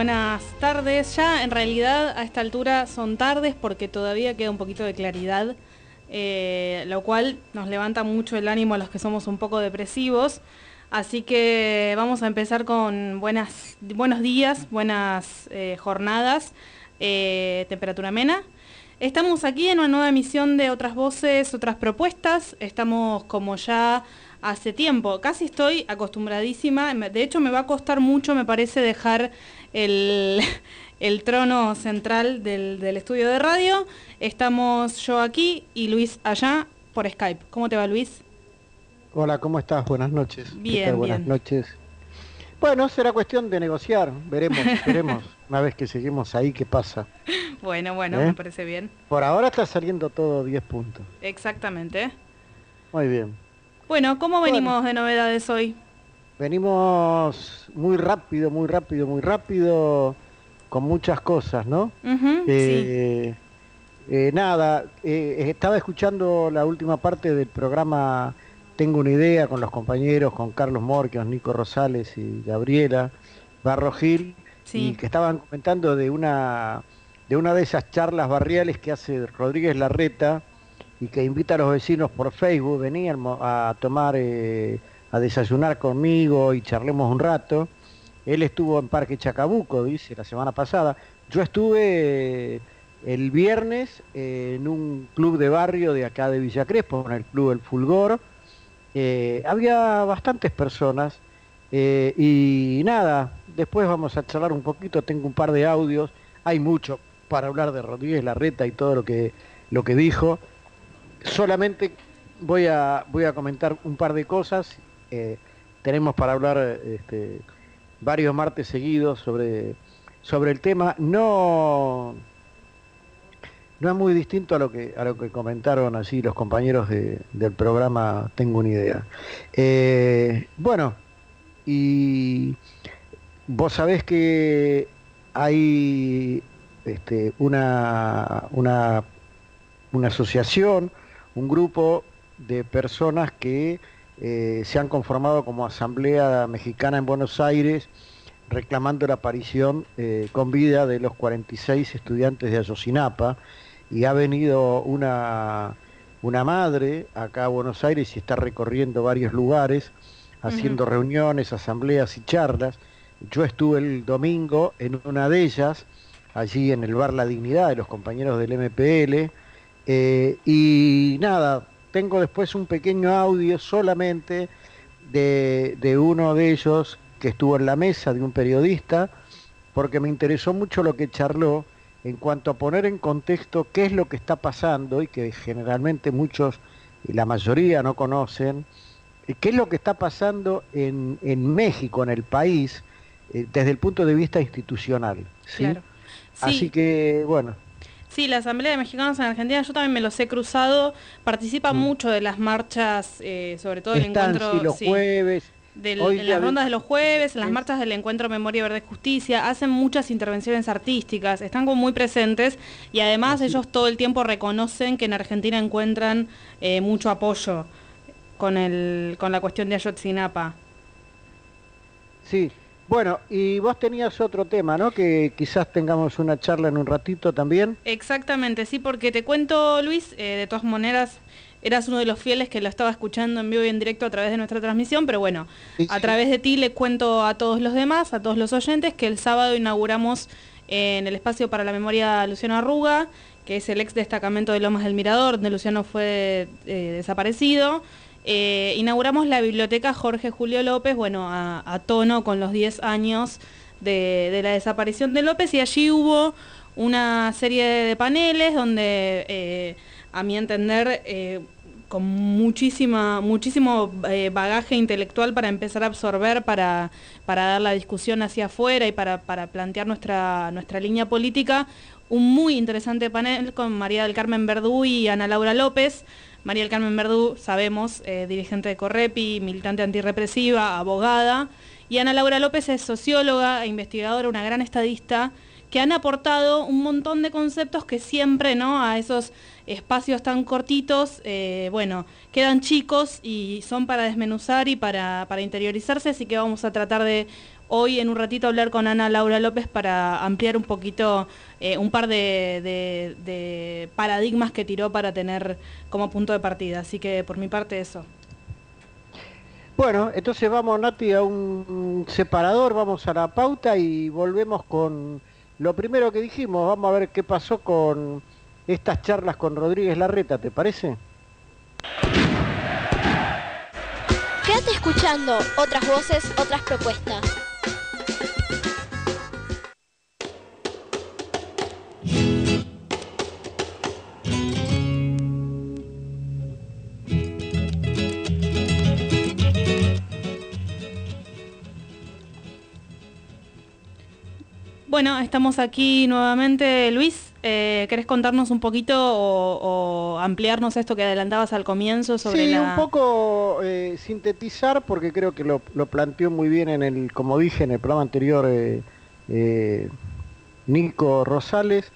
Buenas tardes. Ya en realidad a esta altura son tardes porque todavía queda un poquito de claridad, eh, lo cual nos levanta mucho el ánimo a los que somos un poco depresivos. Así que vamos a empezar con buenas, buenos días, buenas eh, jornadas, eh, temperatura amena. Estamos aquí en una nueva emisión de Otras Voces, Otras Propuestas. Estamos como ya hace tiempo. Casi estoy acostumbradísima. De hecho, me va a costar mucho, me parece, dejar el, trono central del, estudio de radio. Estamos yo aquí y Luis allá por Skype. ¿Cómo te va, Luis? Hola, ¿cómo estás? Buenas noches. Bien, Buenas noches. Bueno, será cuestión de negociar. Veremos, veremos. Una vez que seguimos ahí, ¿qué pasa? Bueno, bueno, ¿Eh? me parece bien. Por ahora está saliendo todo 10 puntos. Exactamente. Muy bien. Bueno, ¿cómo venimos de novedades hoy? Venimos muy rápido, muy rápido, muy rápido, con muchas cosas, ¿no? Eh, eh, nada, eh, estaba escuchando la última parte del programa Tengo una idea con los compañeros, con Carlos Morquios, Nico Rosales y Gabriela Barro Gil, y que estaban comentando de una, de una de esas charlas barriales que hace Rodríguez Larreta, y que invita a los vecinos por Facebook, venir a tomar, eh, a desayunar conmigo y charlemos un rato. Él estuvo en Parque Chacabuco, dice, la semana pasada. Yo estuve eh, el viernes eh, en un club de barrio de acá de Villa Crespo, en el Club El Fulgor. había bastantes personas y nada, después vamos a charlar un poquito, tengo un par de audios, hay mucho para hablar de Rodríguez Larreta y todo lo que, lo que dijo solamente voy a, voy a comentar un par de cosas. Eh, tenemos para hablar este, varios martes seguidos sobre, sobre el tema. No, no es muy distinto a lo que, a lo que comentaron así los compañeros del programa Tengo una idea. Eh, bueno, y vos sabés que hay este, una, una, una asociación un grupo de personas que eh, se han conformado como Asamblea Mexicana en Buenos Aires reclamando la aparición eh, con vida de los 46 estudiantes de Ayosinapa y ha venido una, una madre acá a Buenos Aires y está recorriendo varios lugares haciendo reuniones, asambleas y charlas. Yo estuve el domingo en una de ellas, allí en el bar La Dignidad de los compañeros del MPL, eh, y nada, tengo después un pequeño audio solamente de, uno de ellos que estuvo en la mesa de un periodista, porque me interesó mucho lo que charló en cuanto a poner en contexto qué es lo que está pasando y que generalmente muchos y la mayoría no conocen, qué es lo que está pasando en, México, en el país, eh, desde el punto de vista institucional. ¿sí? Así que, bueno. Sí, la Asamblea de Mexicanos en Argentina, yo también me los he cruzado, participa mm. mucho de las marchas, eh, sobre todo el encuentro... los jueves. en las rondas de los jueves, en las marchas del encuentro Memoria Verde Justicia, hacen muchas intervenciones artísticas, están como muy presentes y además ellos todo el tiempo reconocen que en Argentina encuentran eh, mucho apoyo con, el, con la cuestión de Ayotzinapa. Sí, bueno, y vos tenías otro tema, ¿no? Que quizás tengamos una charla en un ratito también. Exactamente, sí, porque te cuento, Luis, eh, de todas maneras, eras uno de los fieles que lo estaba escuchando en vivo y en directo a través de nuestra transmisión, pero bueno, a través de ti le cuento a todos los demás, a todos los oyentes, que el sábado inauguramos en el espacio para la memoria Luciano Arruga, que es el ex destacamento de Lomas del Mirador, donde Luciano fue eh, desaparecido. Eh, inauguramos la biblioteca Jorge Julio López, bueno, a, tono con los 10 años de, la desaparición de López y allí hubo una serie de paneles donde, eh, a mi entender, eh, con muchísima, muchísimo bagaje intelectual para empezar a absorber, para, para dar la discusión hacia afuera y para, para plantear nuestra, nuestra línea política, un muy interesante panel con María del Carmen Verdú y Ana Laura López, María Carmen Verdú, sabemos, eh, dirigente de Correpi, militante antirrepresiva, abogada, y Ana Laura López es socióloga e investigadora, una gran estadista, que han aportado un montón de conceptos que siempre, ¿no? A esos espacios tan cortitos, eh, bueno, quedan chicos y son para desmenuzar y para, para interiorizarse, así que vamos a tratar de hoy en un ratito hablar con Ana Laura López para ampliar un poquito eh, un par de, paradigmas que tiró para tener como punto de partida. Así que por mi parte eso. Bueno, entonces vamos Nati a un separador, vamos a la pauta y volvemos con lo primero que dijimos. Vamos a ver qué pasó con estas charlas con Rodríguez Larreta, ¿te parece? Quédate escuchando otras voces, otras propuestas. Bueno, estamos aquí nuevamente, Luis. Eh, ¿Querés contarnos un poquito o, ampliarnos esto que adelantabas al comienzo sobre sí, un poco eh, sintetizar, porque creo que lo, planteó muy bien en el, como dije en el programa anterior, eh, Nico Rosales.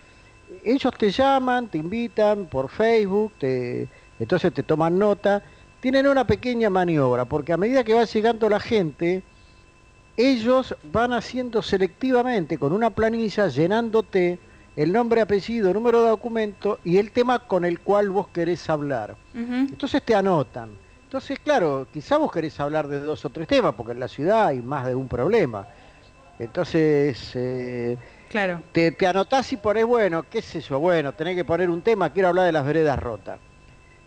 Ellos te llaman, te invitan por Facebook, te, entonces te toman nota. Tienen una pequeña maniobra, porque a medida que va llegando la gente, ellos van haciendo selectivamente con una planilla, llenándote el nombre, apellido, número de documento y el tema con el cual vos querés hablar. Entonces te anotan. Entonces, claro, quizá vos querés hablar de dos o tres temas, porque en la ciudad hay más de un problema. Entonces, eh, claro. te, te anotás y ponés, bueno, qué sé yo, bueno, tenés que poner un tema, quiero hablar de las veredas rotas.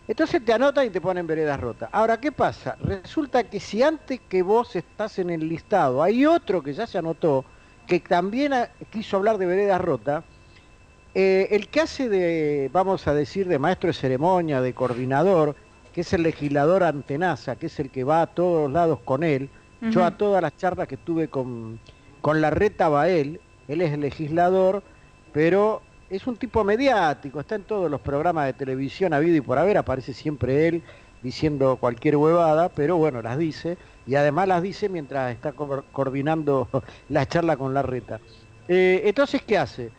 Entonces te anotan y te ponen veredas rotas. Ahora, ¿qué pasa? Resulta que si antes que vos estás en el listado hay otro que ya se anotó, que también quiso hablar de veredas rotas, eh, el que hace de, vamos a decir, de maestro de ceremonia, de coordinador, que es el legislador Antenaza, que es el que va a todos lados con él, yo a todas las charlas que tuve con, con la reta Bael, él es el legislador, pero es un tipo mediático, está en todos los programas de televisión habido y por haber, aparece siempre él diciendo cualquier huevada, pero bueno, las dice, y además las dice mientras está coordinando la charla con la reta. Eh, entonces, ¿qué hace?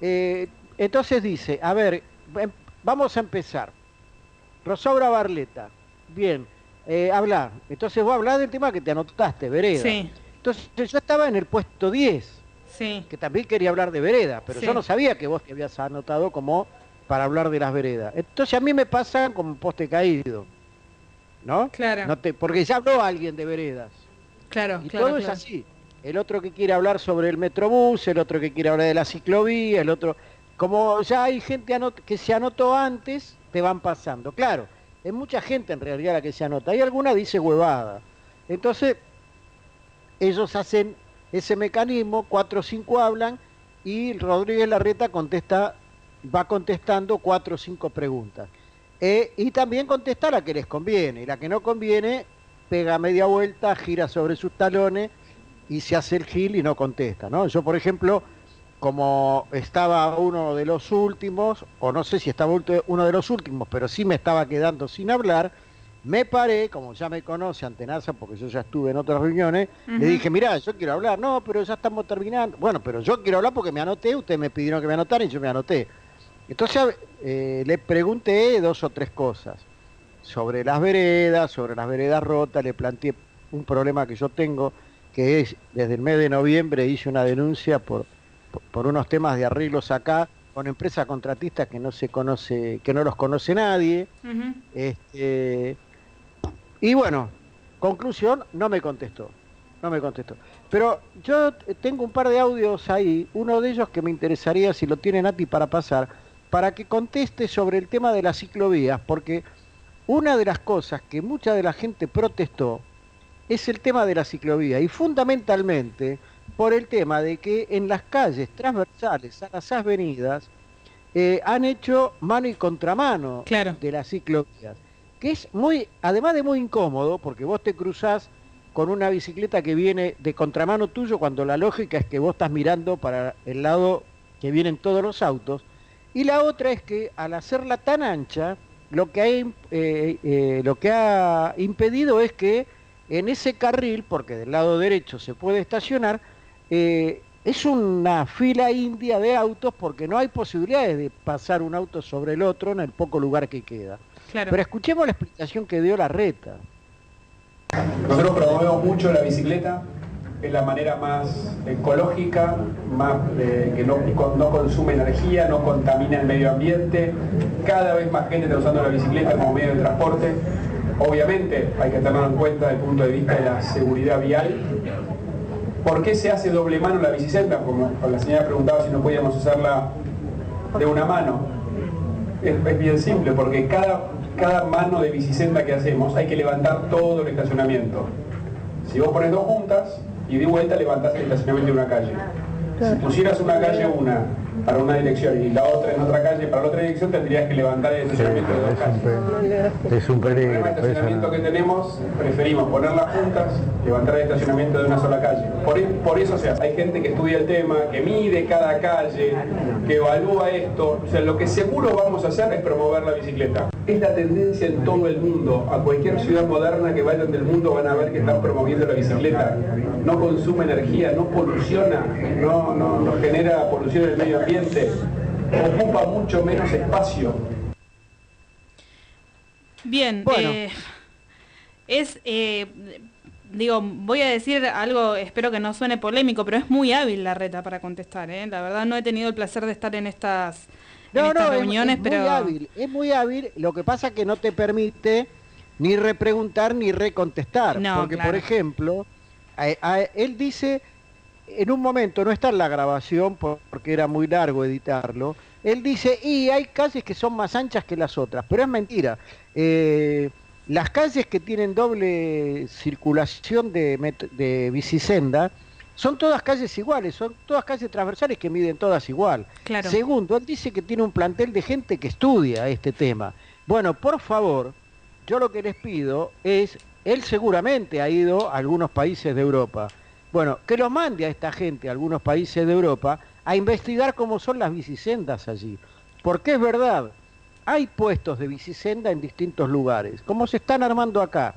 Eh, entonces dice, a ver, em, vamos a empezar. Rosaura Barleta, bien, eh, habla. Entonces vos hablás del tema que te anotaste, vereda. Sí. Entonces yo estaba en el puesto 10 que también quería hablar de vereda, pero yo no sabía que vos te habías anotado como para hablar de las veredas. Entonces a mí me pasa como poste caído, ¿no? Claro. No te, porque ya habló alguien de veredas. Claro, y todo es así. El otro que quiere hablar sobre el metrobús, el otro que quiere hablar de la ciclovía, el otro... Como ya hay gente que se anotó antes, te van pasando. Claro, es mucha gente en realidad la que se anota. Hay alguna dice huevada. Entonces, ellos hacen ese mecanismo, cuatro o cinco hablan y Rodríguez Larreta contesta, va contestando cuatro o cinco preguntas. Eh, y también contesta la que les conviene, y la que no conviene pega media vuelta, gira sobre sus talones y se hace el gil y no contesta. ¿no? Yo, por ejemplo, como estaba uno de los últimos, o no sé si estaba uno de los últimos, pero sí me estaba quedando sin hablar, me paré, como ya me conoce Antenaza, porque yo ya estuve en otras reuniones, le dije, mirá, yo quiero hablar, no, pero ya estamos terminando. Bueno, pero yo quiero hablar porque me anoté, ustedes me pidieron que me anotara y yo me anoté. Entonces eh, le pregunté dos o tres cosas sobre las veredas, sobre las veredas rotas, le planteé un problema que yo tengo, que es, desde el mes de noviembre hice una denuncia por, por, unos temas de arreglos acá, con empresas contratistas que no se conoce, que no los conoce nadie. este, y bueno, conclusión, no me contestó. No me contestó. Pero yo tengo un par de audios ahí, uno de ellos que me interesaría, si lo tiene Nati para pasar, para que conteste sobre el tema de las ciclovías, porque una de las cosas que mucha de la gente protestó es el tema de la ciclovía, y fundamentalmente por el tema de que en las calles transversales a las avenidas eh, han hecho mano y contramano de las ciclovías que es muy, además de muy incómodo, porque vos te cruzás con una bicicleta que viene de contramano tuyo cuando la lógica es que vos estás mirando para el lado que vienen todos los autos, y la otra es que al hacerla tan ancha, lo que ha, eh, eh, impedido es que en ese carril, porque del lado derecho se puede estacionar, eh, es una fila india de autos porque no hay posibilidades de pasar un auto sobre el otro en el poco lugar que queda. Pero escuchemos la explicación que dio la reta. Nosotros promovemos mucho la bicicleta es la manera más ecológica, más eh, que no, no, consume energía, no contamina el medio ambiente. Cada vez más gente está usando la bicicleta como medio de transporte. Obviamente hay que tenerlo en cuenta desde el punto de vista de la seguridad vial. ¿Por qué se hace doble mano la bicicleta? Como la señora preguntaba si no podíamos usarla de una mano. Es, es bien simple, porque cada, cada mano de bicicleta que hacemos hay que levantar todo el estacionamiento. Si vos pones dos juntas, y de vuelta levantás el estacionamiento de una calle. Si pusieras una calle una para una dirección y la otra en otra calle para la otra dirección, tendrías que levantar el estacionamiento de dos calles. Es un peligro. El estacionamiento que tenemos, preferimos ponerlas juntas, levantar el estacionamiento de una sola calle. Por, por eso, o sea, hay gente que estudia el tema, que mide cada calle, que evalúa esto. O sea, lo que seguro vamos a hacer es promover la bicicleta. Es la tendencia en todo el mundo. A cualquier ciudad moderna que vayan del mundo van a ver que están promoviendo la bicicleta. No consume energía, no poluciona, no, no, no genera polución en el medio ambiente, ocupa mucho menos espacio. Bien, eh, es, eh, digo, voy a decir algo, espero que no suene polémico, pero es muy hábil la reta para contestar, ¿eh? La verdad no he tenido el placer de estar en estas, no, no, reuniones, es, pero... Muy hábil, es muy hábil, lo que pasa que no te permite ni repreguntar ni recontestar, No, porque claro. por ejemplo, a- a- él dice, en un momento, no está en la grabación por- porque era muy largo editarlo, él dice, y hay calles que son más anchas que las otras, pero es mentira. Eh, las calles que tienen doble circulación de, de bicisenda son todas calles iguales, son todas calles transversales que miden todas igual. Claro. Segundo, él dice que tiene un plantel de gente que estudia este tema. Bueno, por favor, yo lo que les pido es, él seguramente ha ido a algunos países de Europa. Bueno, que lo mande a esta gente a algunos países de Europa a investigar cómo son las bicisendas allí. Porque es verdad, hay puestos de bicisenda en distintos lugares, como se están armando acá.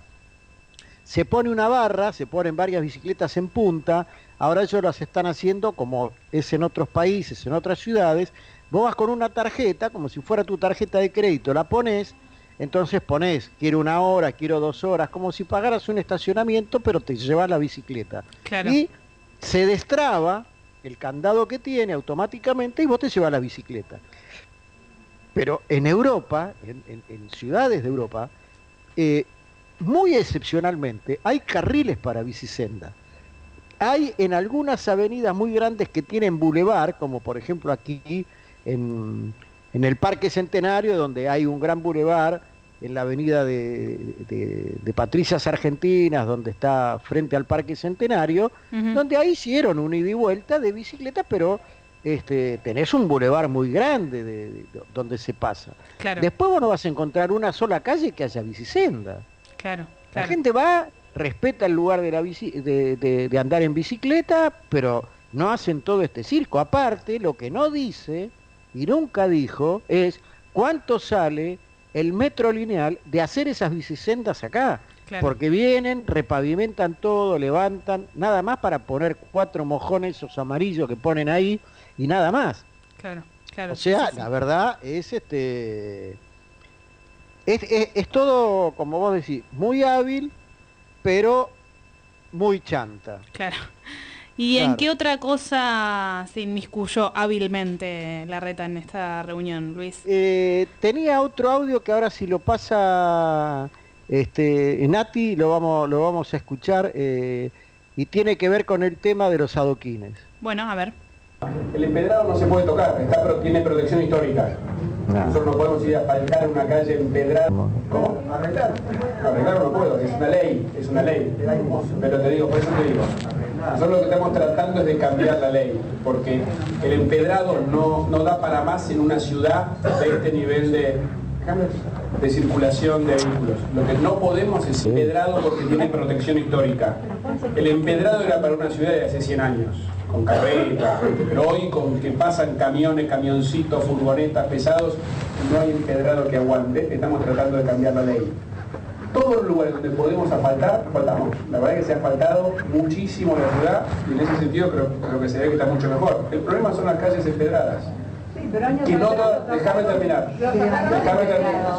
Se pone una barra, se ponen varias bicicletas en punta, ahora ellos las están haciendo como es en otros países, en otras ciudades. Vos vas con una tarjeta, como si fuera tu tarjeta de crédito, la pones, entonces pones, quiero una hora, quiero dos horas, como si pagaras un estacionamiento, pero te llevas la bicicleta. Claro. Y se destraba el candado que tiene automáticamente y vos te llevas la bicicleta. Pero en Europa, en, en- en ciudades de Europa, eh, muy excepcionalmente hay carriles para bicisenda. Hay en algunas avenidas muy grandes que tienen bulevar, como por ejemplo aquí en, en el Parque Centenario, donde hay un gran bulevar, en la avenida de, de- de Patricias Argentinas, donde está frente al Parque Centenario, donde ahí hicieron un ida y vuelta de bicicleta, pero este, tenés un bulevar muy grande de- de- donde se pasa. Claro, Después vos no vas a encontrar una sola calle que haya bicisenda. claro, La gente va, respeta el lugar de, la bici, de, de- de andar en bicicleta, pero no hacen todo este circo. Aparte, lo que no dice y nunca dijo es cuánto sale el metro lineal de hacer esas bicisendas acá. Claro. Porque vienen, repavimentan todo, levantan, nada más para poner cuatro mojones esos amarillos que ponen ahí y nada más. Claro, claro. O sea, sí, sí. la verdad es este es, es- es todo, como vos decís, muy hábil, pero muy chanta. Claro. ¿Y en qué otra cosa se inmiscuyó hábilmente la reta en esta reunión, Luis? Eh, tenía otro audio que ahora si lo pasa este Nati lo vamos lo vamos a escuchar eh, y tiene que ver con el tema de los adoquines. Bueno, a ver. El empedrado no se puede tocar, está, tiene protección histórica. Nosotros no podemos ir a faltar una calle empedrada. ¿Cómo? Arreglar. Arreglar no puedo, es una ley, es una ley. Pero te digo, por eso te digo, nosotros lo que estamos tratando es de cambiar la ley, porque el empedrado no, no da para más en una ciudad de este nivel de, de circulación de vehículos. Lo que no podemos es empedrado porque tiene protección histórica. El empedrado era para una ciudad de hace 100 años, con carreta, pero hoy con que pasan camiones, camioncitos, furgonetas pesados, no hay empedrado que aguante. Estamos tratando de cambiar la ley. Todos los lugares donde podemos asfaltar, asfaltamos. La verdad es que se ha asfaltado muchísimo la ciudad y en ese sentido creo, creo que se ve que está mucho mejor. El problema son las calles empedradas. Que no todas- déjame terminar. Déjame terminar.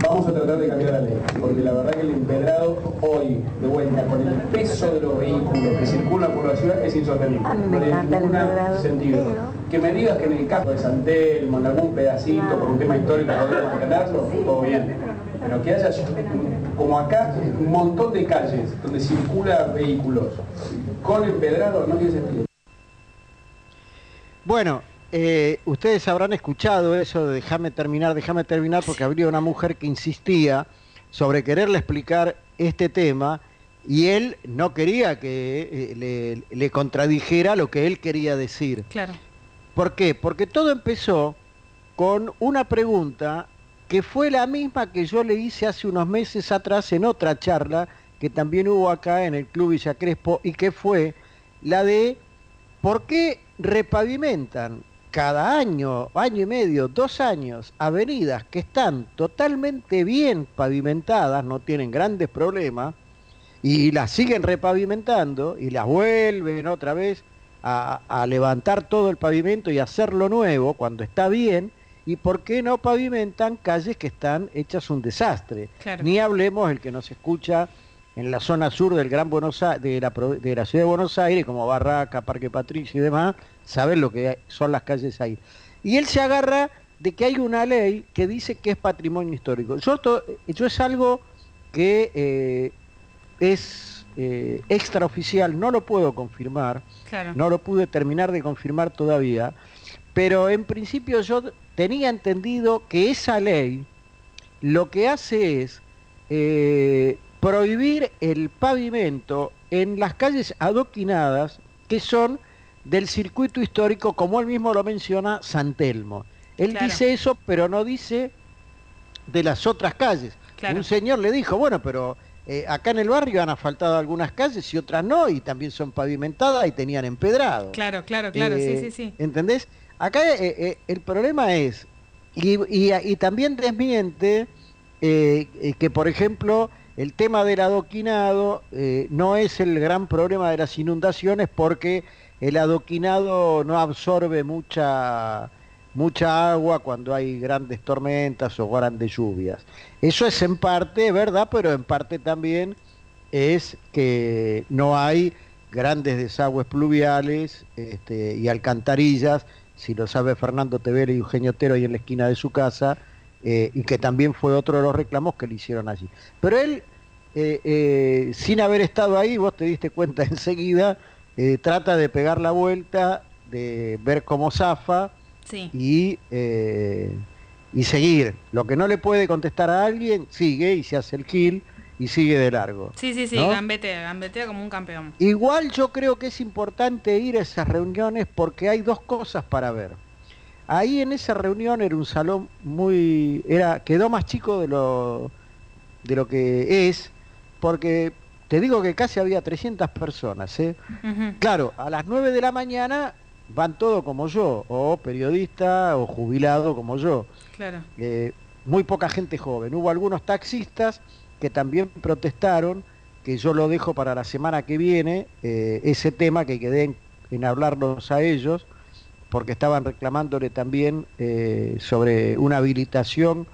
Vamos a tratar de cambiar la ley, porque la verdad que el empedrado hoy, de vuelta, con el peso de los vehículos que circulan por la ciudad es insostenible. No tiene ningún sentido. Que me digas que en el caso de San Telmo, en algún pedacito, por un tema histórico, podemos entenderlo, todo bien. Pero que haya, como acá, un montón de calles donde circulan vehículos con empedrado no tiene sentido. Bueno, eh, ustedes habrán escuchado eso de déjame terminar, déjame terminar, porque habría una mujer que insistía sobre quererle explicar este tema y él no quería que eh, le, contradijera lo que él quería decir. Claro. ¿Por qué? Porque todo empezó con una pregunta que fue la misma que yo le hice hace unos meses atrás en otra charla que también hubo acá en el Club Villa Crespo y que fue la de ¿por qué repavimentan cada año, año y medio, dos años, avenidas que están totalmente bien pavimentadas, no tienen grandes problemas, y las siguen repavimentando y las vuelven otra vez a, levantar todo el pavimento y hacerlo nuevo cuando está bien, y por qué no pavimentan calles que están hechas un desastre. Ni hablemos el que nos escucha en la zona sur del Gran Buenos Aires, de la, de la ciudad de Buenos Aires, como Barraca, Parque Patricio y demás, saber lo que son las calles ahí. Y él se agarra de que hay una ley que dice que es patrimonio histórico. Yo, yo es algo que eh, es eh, extraoficial, no lo puedo confirmar, no lo pude terminar de confirmar todavía, pero en principio yo tenía entendido que esa ley lo que hace es eh, prohibir el pavimento en las calles adoquinadas que son del circuito histórico, como él mismo lo menciona, San Telmo. Él dice eso, pero no dice de las otras calles. Un señor le dijo, bueno, pero eh, acá en el barrio han asfaltado algunas calles y otras no, y también son pavimentadas y tenían empedrado. Claro, claro, claro, sí, eh, sí, sí. ¿Entendés? Acá eh, el problema es, y, y, también desmiente que, por ejemplo, el tema del adoquinado no es el gran problema de las inundaciones porque el adoquinado no absorbe mucha, mucha agua cuando hay grandes tormentas o grandes lluvias. Eso es en parte verdad, pero en parte también es que no hay grandes desagües pluviales este, y alcantarillas, si lo sabe Fernando Tevere y Eugenio Otero ahí en la esquina de su casa, eh, y que también fue otro de los reclamos que le hicieron allí. Pero él, eh, eh, sin haber estado ahí, vos te diste cuenta enseguida, eh, trata de pegar la vuelta, de ver cómo zafa y, eh, y seguir. Lo que no le puede contestar a alguien, sigue y se hace el kill y sigue de largo. Sí, sí, sí, gambetea, gambetea como un campeón. Igual yo creo que es importante ir a esas reuniones porque hay dos cosas para ver. Ahí en esa reunión era un salón muy... era quedó más chico de lo, de lo que es, porque te digo que casi había 300 personas. ¿eh? Claro, a las 9 de la mañana van todos como yo, o periodista o jubilado como yo. Claro. Eh, muy poca gente joven. Hubo algunos taxistas que también protestaron, que yo lo dejo para la semana que viene, eh, ese tema que quedé en, en, hablarlos a ellos, porque estaban reclamándole también eh, sobre una habilitación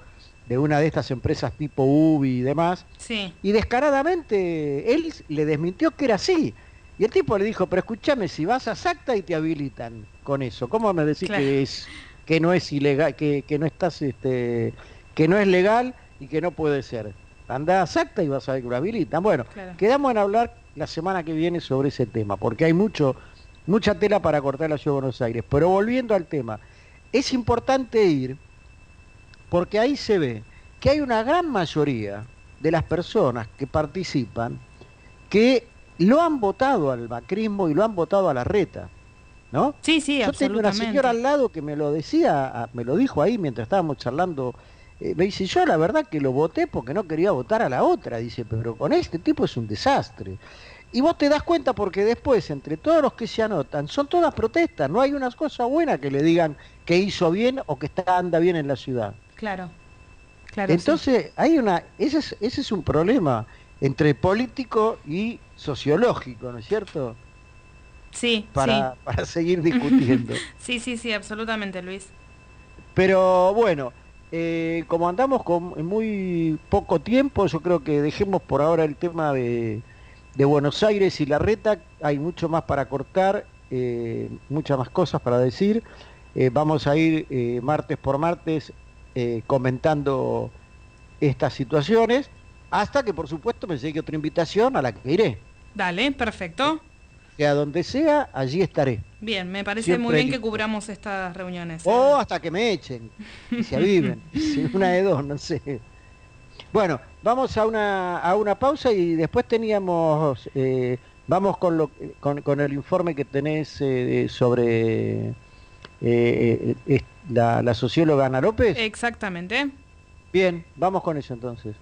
de una de estas empresas tipo UBI y demás. Sí. Y descaradamente él le desmintió que era así. Y el tipo le dijo, pero escúchame, si vas a SACTA y te habilitan con eso, ¿cómo me decís que es que no es ilegal, que, que, no estás este que no es legal y que no puede ser? Anda a SACTA y vas a ver que lo habilitan. Bueno, quedamos en hablar la semana que viene sobre ese tema, porque hay mucho mucha tela para cortar la ciudad de Buenos Aires. Pero volviendo al tema, es importante ir porque ahí se ve que hay una gran mayoría de las personas que participan que lo han votado al macrismo y lo han votado a la reta. ¿No? Sí, sí, Yo tengo una señora al lado que me lo decía, me lo dijo ahí mientras estábamos charlando. Eh, me dice, yo la verdad que lo voté porque no quería votar a la otra. Dice, pero con este tipo es un desastre. Y vos te das cuenta porque después, entre todos los que se anotan, son todas protestas. No hay una cosa buena que le digan que hizo bien o que está, anda bien en la ciudad. Claro. claro Entonces, hay una, ese es, ese es un problema entre político y sociológico, ¿no es cierto? Sí, para, para seguir discutiendo. sí, sí, sí, absolutamente, Luis. Pero bueno, eh, como andamos con muy poco tiempo, yo creo que dejemos por ahora el tema de, Buenos Aires y la reta. Hay mucho más para cortar, eh, muchas más cosas para decir. Eh, vamos a ir martes por martes comentando estas situaciones, hasta que por supuesto me llegue otra invitación a la que iré. Dale, perfecto que a donde sea, allí estaré. Bien, me parece muy bien que cubramos estas reuniones. O hasta que me echen, y se aviven, una de dos, no sé. Bueno, vamos a una, a una pausa y después teníamos, eh, vamos con, lo, con, el informe que tenés eh, sobre eh, la, la socióloga Ana López. Exactamente. Bien, vamos con eso entonces.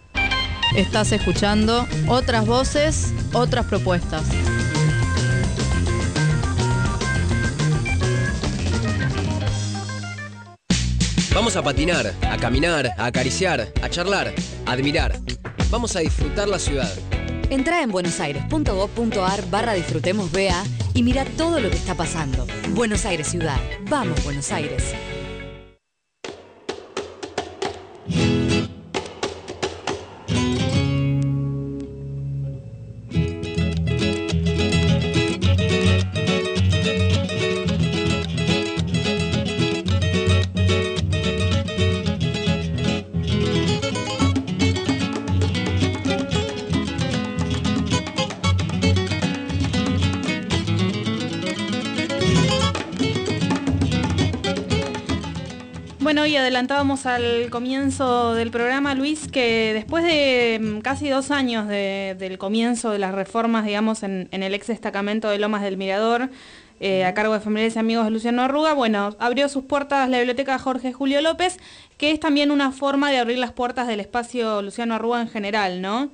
Estás escuchando otras voces, otras propuestas. Vamos a patinar, a caminar, a acariciar, a charlar, a admirar. Vamos a disfrutar la ciudad. Entra en buenosaires.gov.ar barra disfrutemos BA y mira todo lo que está pasando. Buenos Aires Ciudad. Vamos, Buenos Aires. Adelantábamos al comienzo del programa, Luis, que después de mm, casi dos años del comienzo de las reformas, digamos, en, el ex destacamento de Lomas del Mirador, eh, a cargo de familiares y amigos de Luciano Arruga, bueno, abrió sus puertas la biblioteca Jorge Julio López, que es también una forma de abrir las puertas del espacio Luciano Arruga en general, ¿no?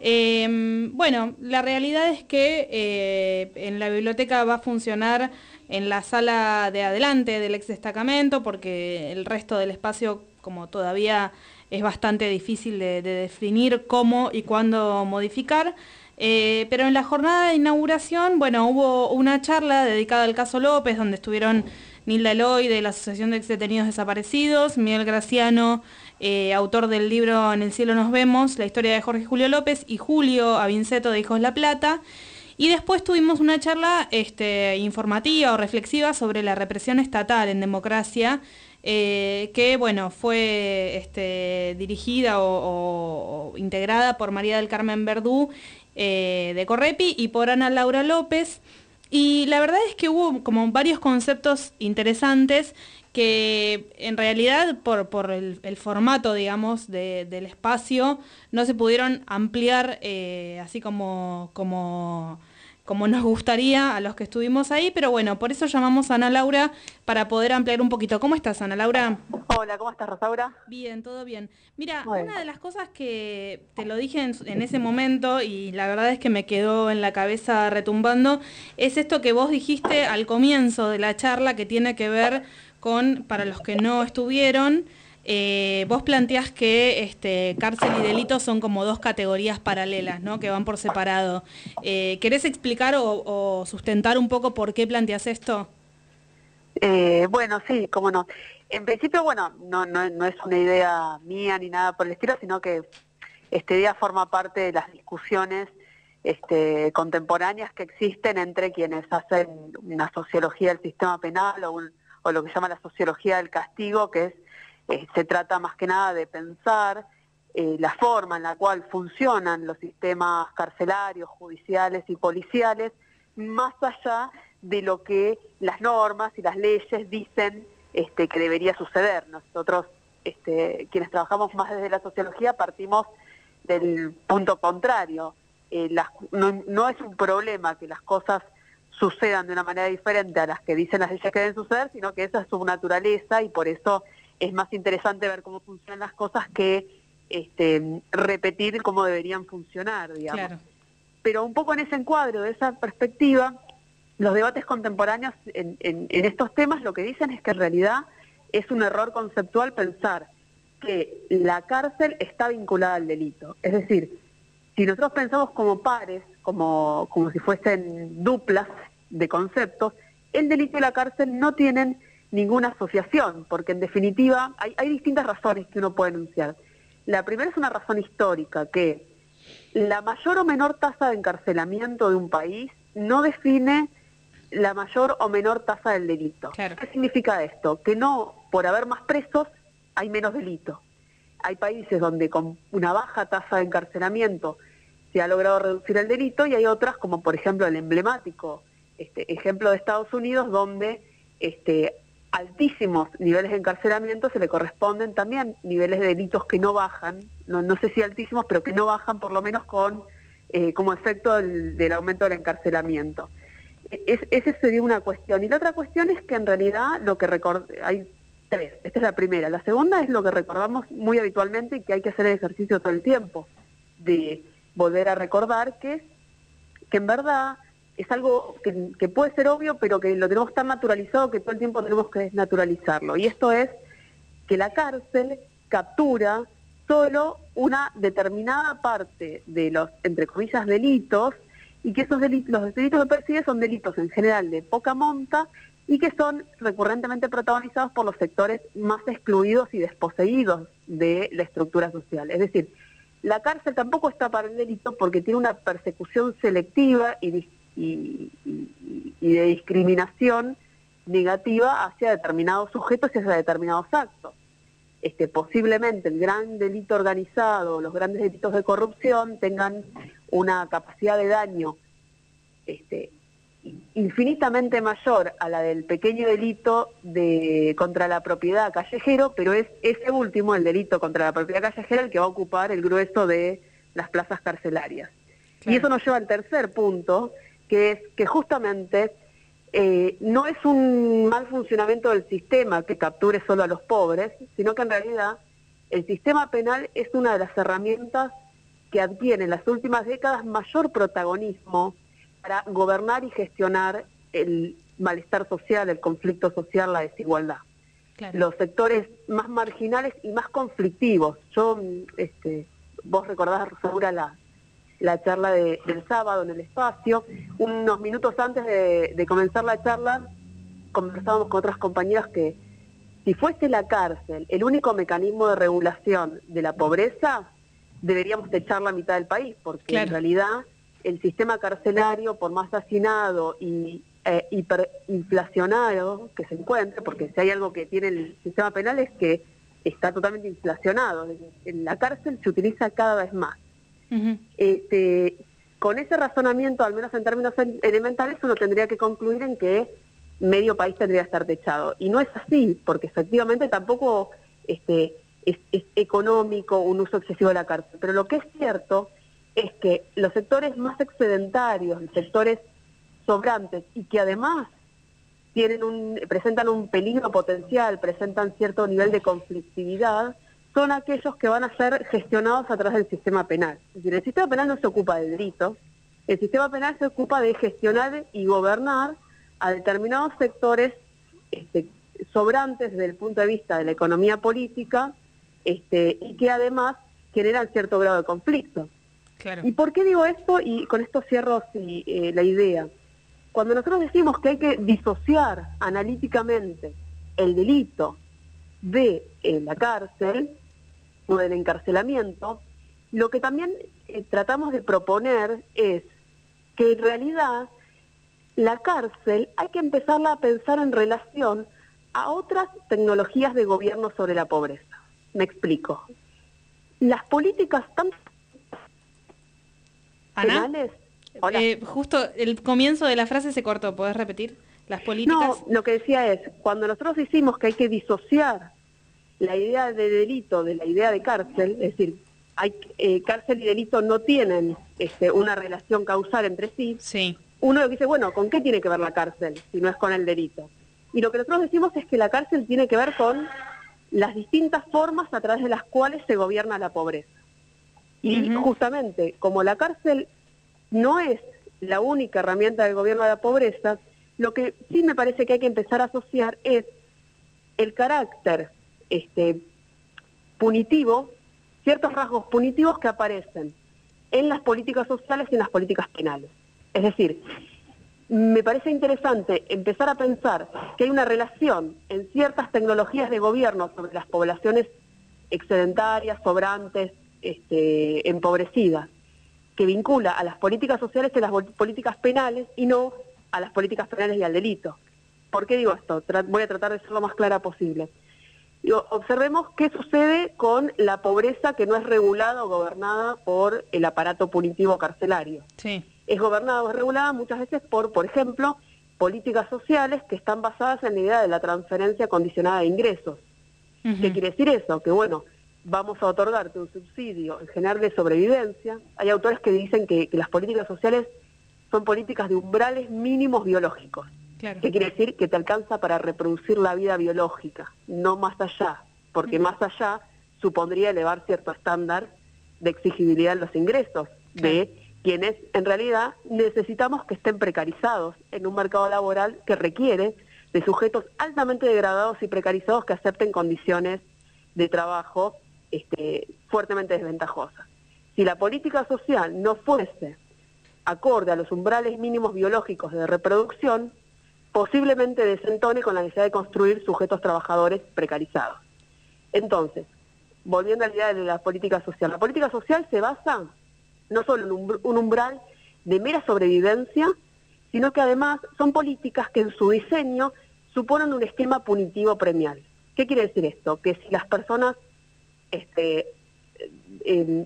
Em, bueno, la realidad es que eh, en la biblioteca va a funcionar en la sala de adelante del ex destacamento, porque el resto del espacio, como todavía es bastante difícil de, definir cómo y cuándo modificar. Eh, pero en la jornada de inauguración, bueno, hubo una charla dedicada al caso López, donde estuvieron Nilda Eloy de la Asociación de Ex Detenidos Desaparecidos, Miguel Graciano, eh, autor del libro En el cielo nos vemos, la historia de Jorge Julio López, y Julio Avinceto de Hijos La Plata. Y después tuvimos una charla este, informativa o reflexiva sobre la represión estatal en democracia, eh, que bueno, fue este, dirigida o, integrada por María del Carmen Verdú eh, de Correpi y por Ana Laura López. Y la verdad es que hubo como varios conceptos interesantes que en realidad por, el, formato, digamos, del espacio no se pudieron ampliar eh, así como, como como nos gustaría a los que estuvimos ahí, pero bueno, por eso llamamos a Ana Laura para poder ampliar un poquito. ¿Cómo estás, Ana Laura? Hola, ¿cómo estás, Rosaura? Bien, todo bien. Mira, una de las cosas que te lo dije en, ese momento y la verdad es que me quedó en la cabeza retumbando, es esto que vos dijiste al comienzo de la charla que tiene que ver con, para los que no estuvieron, eh, vos planteás que este, cárcel y delito son como dos categorías paralelas, ¿no? que van por separado. Eh, ¿Querés explicar o, sustentar un poco por qué planteás esto? Eh, bueno, sí, cómo no. En principio, bueno, no, no, es una idea mía ni nada por el estilo, sino que esta idea forma parte de las discusiones este, contemporáneas que existen entre quienes hacen una sociología del sistema penal o, o lo que se llama la sociología del castigo, que es eh, se trata más que nada de pensar eh, la forma en la cual funcionan los sistemas carcelarios, judiciales y policiales, más allá de lo que las normas y las leyes dicen este, que debería suceder. Nosotros, este, quienes trabajamos más desde la sociología, partimos del punto contrario. Eh, no, no, es un problema que las cosas sucedan de una manera diferente a las que dicen las leyes que deben suceder, sino que esa es su naturaleza y por eso es más interesante ver cómo funcionan las cosas que este, repetir cómo deberían funcionar, digamos. Pero un poco en ese encuadro, de esa perspectiva, los debates contemporáneos en, estos temas lo que dicen es que en realidad es un error conceptual pensar que la cárcel está vinculada al delito. Es decir, si nosotros pensamos como pares, como, como si fuesen duplas de conceptos, el delito y la cárcel no tienen ninguna asociación, porque en definitiva hay, hay distintas razones que uno puede enunciar. La primera es una razón histórica, que la mayor o menor tasa de encarcelamiento de un país no define la mayor o menor tasa del delito. ¿Qué significa esto? Que no por haber más presos hay menos delito. Hay países donde con una baja tasa de encarcelamiento se ha logrado reducir el delito y hay otras como por ejemplo el emblemático este, ejemplo de Estados Unidos donde este, altísimos niveles de encarcelamiento se le corresponden también niveles de delitos que no bajan, no, no sé si altísimos, pero que no bajan por lo menos con eh, como efecto del, aumento del encarcelamiento. Es, esa sería una cuestión. Y la otra cuestión es que en realidad lo que hay tres. Esta es la primera. La segunda es lo que recordamos muy habitualmente y que hay que hacer el ejercicio todo el tiempo, de volver a recordar que, que en verdad es algo que, puede ser obvio, pero que lo tenemos tan naturalizado que todo el tiempo tenemos que desnaturalizarlo. Y esto es que la cárcel captura solo una determinada parte de los, entre comillas, delitos, y que esos delitos, los delitos que persigue son delitos en general de poca monta y que son recurrentemente protagonizados por los sectores más excluidos y desposeídos de la estructura social. Es decir, la cárcel tampoco está para el delito porque tiene una persecución selectiva y, de discriminación negativa hacia determinados sujetos y hacia determinados actos. Este, posiblemente el gran delito organizado, los grandes delitos de corrupción tengan una capacidad de daño este, infinitamente mayor a la del pequeño delito de contra la propiedad callejero, pero es ese último, el delito contra la propiedad callejera, el que va a ocupar el grueso de las plazas carcelarias. Y eso nos lleva al tercer punto, que es que justamente eh, no es un mal funcionamiento del sistema que capture solo a los pobres, sino que en realidad el sistema penal es una de las herramientas que adquiere en las últimas décadas mayor protagonismo para gobernar y gestionar el malestar social, el conflicto social, la desigualdad. Los sectores más marginales y más conflictivos. Yo, este, vos recordás, Rosaura, la, la charla del sábado en el espacio. Unos minutos antes de, comenzar la charla, conversábamos con otras compañeras que si fuese la cárcel el único mecanismo de regulación de la pobreza, deberíamos echar la mitad del país, porque en realidad el sistema carcelario, por más hacinado y eh, hiperinflacionado que se encuentre, porque si hay algo que tiene el sistema penal es que está totalmente inflacionado. En la cárcel se utiliza cada vez más. Este, con ese razonamiento, al menos en términos elementales, uno tendría que concluir en que medio país tendría que estar techado. Y no es así, porque efectivamente tampoco este, es, económico un uso excesivo de la cárcel. Pero lo que es cierto es que los sectores más excedentarios, los sectores sobrantes y que además tienen un, presentan un peligro potencial, presentan cierto nivel de conflictividad, son aquellos que van a ser gestionados a través del sistema penal. Es decir, el sistema penal no se ocupa de delitos, el sistema penal se ocupa de gestionar y gobernar a determinados sectores este, sobrantes desde el punto de vista de la economía política este, y que además generan cierto grado de conflicto. ¿Y por qué digo esto? Y con esto cierro eh, la idea. Cuando nosotros decimos que hay que disociar analíticamente el delito de eh, la cárcel o del encarcelamiento, lo que también eh, tratamos de proponer es que en realidad la cárcel hay que empezarla a pensar en relación a otras tecnologías de gobierno sobre la pobreza. Me explico. Las políticas tanto eh, justo el comienzo de la frase se cortó, ¿podés repetir? Las políticas. No, lo que decía es, cuando nosotros decimos que hay que disociar la idea de delito de la idea de cárcel, es decir, hay, eh, cárcel y delito no tienen este, una relación causal entre sí, sí. uno dice, bueno, ¿con qué tiene que ver la cárcel si no es con el delito? Y lo que nosotros decimos es que la cárcel tiene que ver con las distintas formas a través de las cuales se gobierna la pobreza. Y justamente, como la cárcel no es la única herramienta del gobierno de la pobreza, lo que sí me parece que hay que empezar a asociar es el carácter este, punitivo, ciertos rasgos punitivos que aparecen en las políticas sociales y en las políticas penales. Es decir, me parece interesante empezar a pensar que hay una relación en ciertas tecnologías de gobierno sobre las poblaciones excedentarias, sobrantes, este, empobrecidas, que vincula a las políticas sociales y las políticas penales y no a las políticas penales y al delito. ¿Por qué digo esto? voy a tratar de ser lo más clara posible. observemos qué sucede con la pobreza que no es regulada o gobernada por el aparato punitivo carcelario. Sí. Es gobernada o regulada muchas veces por, por ejemplo, políticas sociales que están basadas en la idea de la transferencia condicionada de ingresos. ¿Qué quiere decir eso? Que bueno, vamos a otorgarte un subsidio en general de sobrevivencia. Hay autores que dicen que, las políticas sociales son políticas de umbrales mínimos biológicos. Claro. ¿Qué quiere decir? Que te alcanza para reproducir la vida biológica, no más allá, porque más allá supondría elevar cierto estándar de exigibilidad en los ingresos de quienes en realidad necesitamos que estén precarizados en un mercado laboral que requiere de sujetos altamente degradados y precarizados que acepten condiciones de trabajo este, fuertemente desventajosas. Si la política social no fuese acorde a los umbrales mínimos biológicos de reproducción, posiblemente desentone con la necesidad de construir sujetos trabajadores precarizados. Entonces, volviendo a la idea de la política social, la política social se basa no solo en un umbral de mera sobrevivencia, sino que además son políticas que en su diseño suponen un esquema punitivo premial. ¿Qué quiere decir esto? Que si las personas este,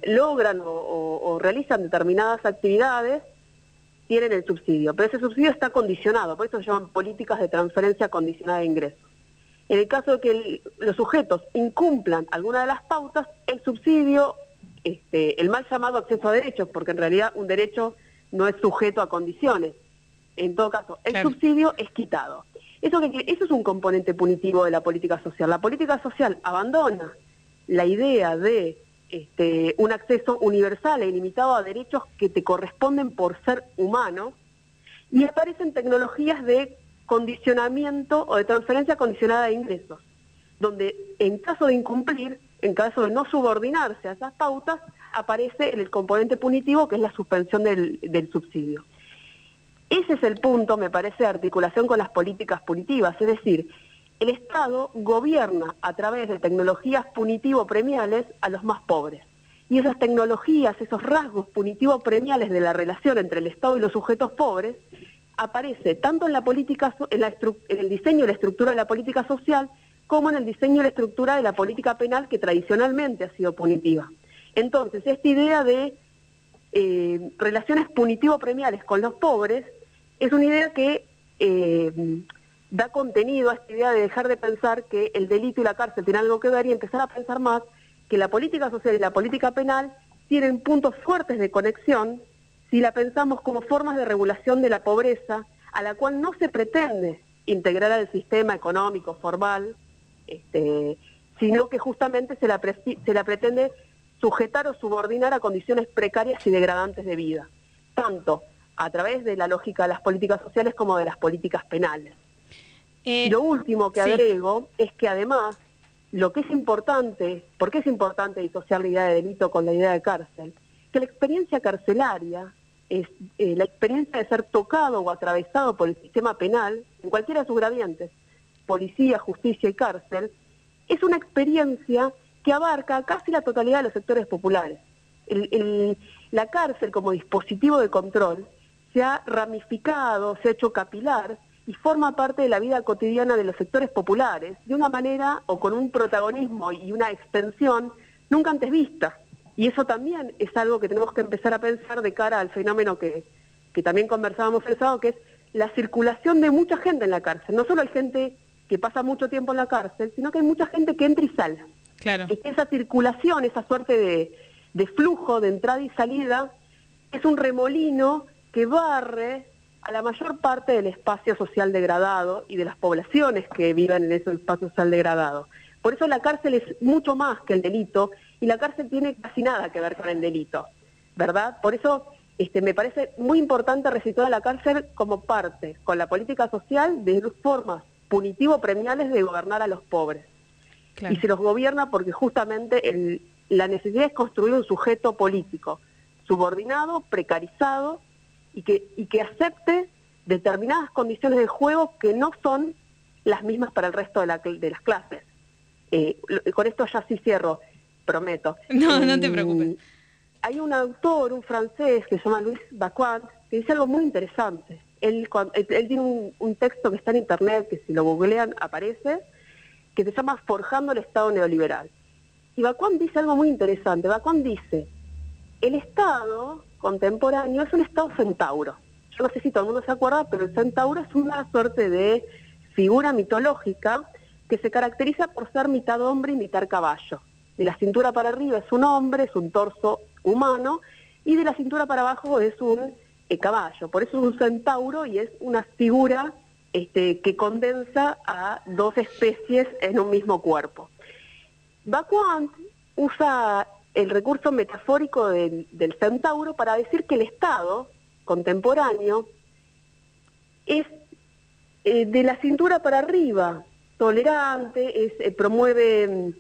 logran o, realizan determinadas actividades, tienen el subsidio, pero ese subsidio está condicionado, por eso se llaman políticas de transferencia condicionada de ingresos. En el caso de que los sujetos incumplan alguna de las pautas, el subsidio, este, el mal llamado acceso a derechos, porque en realidad un derecho no es sujeto a condiciones, en todo caso, el subsidio es quitado. Eso, eso es un componente punitivo de la política social. La política social abandona la idea de este, un acceso universal e ilimitado a derechos que te corresponden por ser humano, y aparecen tecnologías de condicionamiento o de transferencia condicionada de ingresos, donde en caso de incumplir, en caso de no subordinarse a esas pautas, aparece el componente punitivo que es la suspensión del, del subsidio. Ese es el punto, me parece, de articulación con las políticas punitivas, es decir, el Estado gobierna a través de tecnologías punitivo-premiales a los más pobres. Y esas tecnologías, esos rasgos punitivo-premiales de la relación entre el Estado y los sujetos pobres, aparece tanto en la política, en, el diseño y la estructura de la política social, como en el diseño y la estructura de la política penal que tradicionalmente ha sido punitiva. Entonces, esta idea de eh, relaciones punitivo-premiales con los pobres es una idea que eh, da contenido a esta idea de dejar de pensar que el delito y la cárcel tienen algo que ver y empezar a pensar más que la política social y la política penal tienen puntos fuertes de conexión si la pensamos como formas de regulación de la pobreza a la cual no se pretende integrar al sistema económico formal, este, sino que justamente se la, se la pretende sujetar o subordinar a condiciones precarias y degradantes de vida, tanto a través de la lógica de las políticas sociales como de las políticas penales. Eh, lo último que agrego es que además lo que es importante, ¿por qué es importante disociar la idea de delito con la idea de cárcel? Que la experiencia carcelaria es eh, la experiencia de ser tocado o atravesado por el sistema penal, en cualquiera de sus gradientes, policía, justicia y cárcel, es una experiencia que abarca casi la totalidad de los sectores populares. la cárcel como dispositivo de control se ha ramificado, se ha hecho capilar y forma parte de la vida cotidiana de los sectores populares de una manera o con un protagonismo y una extensión nunca antes vista. Y eso también es algo que tenemos que empezar a pensar de cara al fenómeno que, que también conversábamos el sábado, que es la circulación de mucha gente en la cárcel. No solo hay gente que pasa mucho tiempo en la cárcel, sino que hay mucha gente que entra y sale. Claro. Y esa circulación, esa suerte de, de flujo de entrada y salida, es un remolino que barre a la mayor parte del espacio social degradado y de las poblaciones que viven en ese espacio social degradado. Por eso la cárcel es mucho más que el delito y la cárcel tiene casi nada que ver con el delito, ¿verdad? Por eso este, me parece muy importante resituar la cárcel como parte, con la política social, de formas punitivo-premiales de gobernar a los pobres. Y se los gobierna porque justamente la necesidad es construir un sujeto político, subordinado, precarizado, y que, y que acepte determinadas condiciones de juego que no son las mismas para el resto de, las clases. Eh, con esto ya sí cierro, prometo. No, no te preocupes. Hay un autor, un francés, que se llama Luis Bacuant, que dice algo muy interesante. Él, tiene un, un, texto que está en internet, que si lo googlean aparece, que se llama Forjando el Estado Neoliberal. Y Bacuant dice algo muy interesante. Bacuant dice, el Estado contemporáneo es un Estado centauro. Yo no sé si todo el mundo se acuerda, pero el centauro es una suerte de figura mitológica que se caracteriza por ser mitad hombre y mitad caballo. De la cintura para arriba es un hombre, es un torso humano, y de la cintura para abajo es un eh, caballo. Por eso es un centauro y es una figura este, que condensa a dos especies en un mismo cuerpo. Bakuant usa el recurso metafórico del, centauro para decir que el Estado contemporáneo es eh, de la cintura para arriba, tolerante, es, eh, promueve,